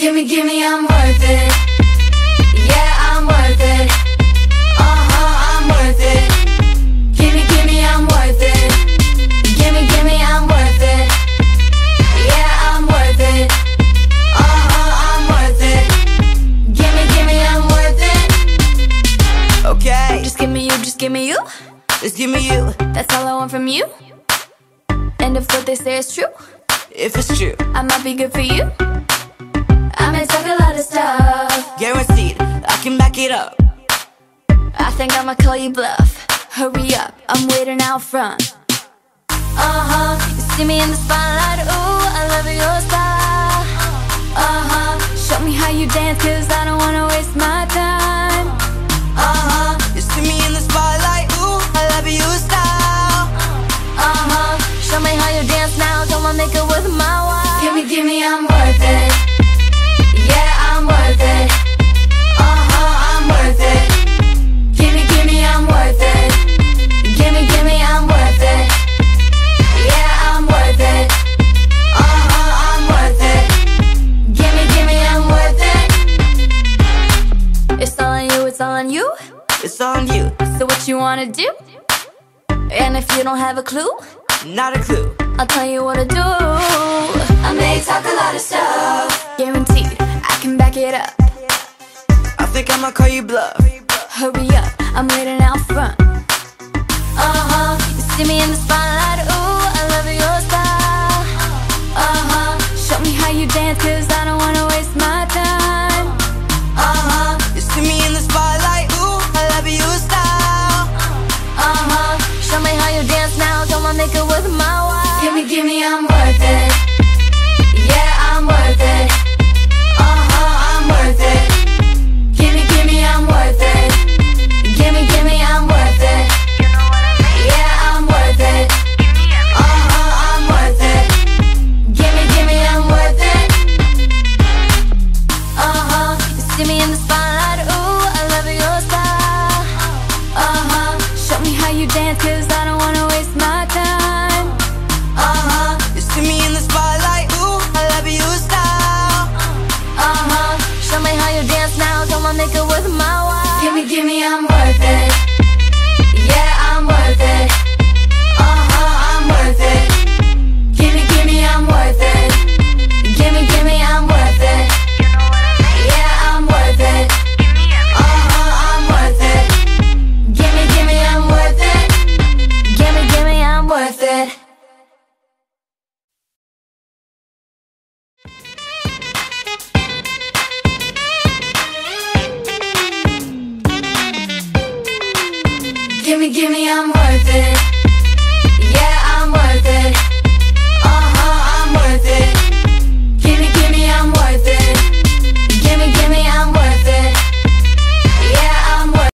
gimme, gimme, I'm worth it. Yeah, I'm worth it. Uh huh, I'm worth it. Gimme, gimme, I'm worth it. Gimme, gimme, I'm worth it. Yeah, I'm worth it. Uh huh, I'm worth it. Gimme, gimme, I'm worth it. Okay, Just give me you, just give me you. just give me you. That's all I want from you. And if what they say is true, If it's true, I might be good for you. Guaranteed, I can back it up. I think I'ma call you bluff. Hurry up, I'm waiting out front. Uh huh, you see me in the spotlight. Ooh, I love your style. Uh huh, show me how you dance, cause I don't wanna waste my time. Uh huh, You see me in the spotlight, ooh, I love your style. uh huh, show me how you dance now, don't wanna make it with my wife. Gimme, gimme, I'm worth it. It's on you, So what you wanna do? And if you don't have a clue, not a clue. I'll tell you what to do. I may talk a lot of stuff. Guaranteed, I can back it up. I think I'ma call you bluff. Hurry up, I'm waiting out front. Uh huh, you see me in the spotlight. Gimme, gimme, I'm worth it. Yeah, I'm worth it. Uh huh, I'm worth it. Gimme, gimme, I'm worth it. Gimme, gimme, I'm worth it. Yeah, I'm worth it. Uh huh, I'm worth it. Gimme, gimme, I'm worth it. Uh huh, you see me in the spotlight. Ooh, I love your style. Uh huh, show me how you dance, cause I Gimme, gimme, I'm worth it.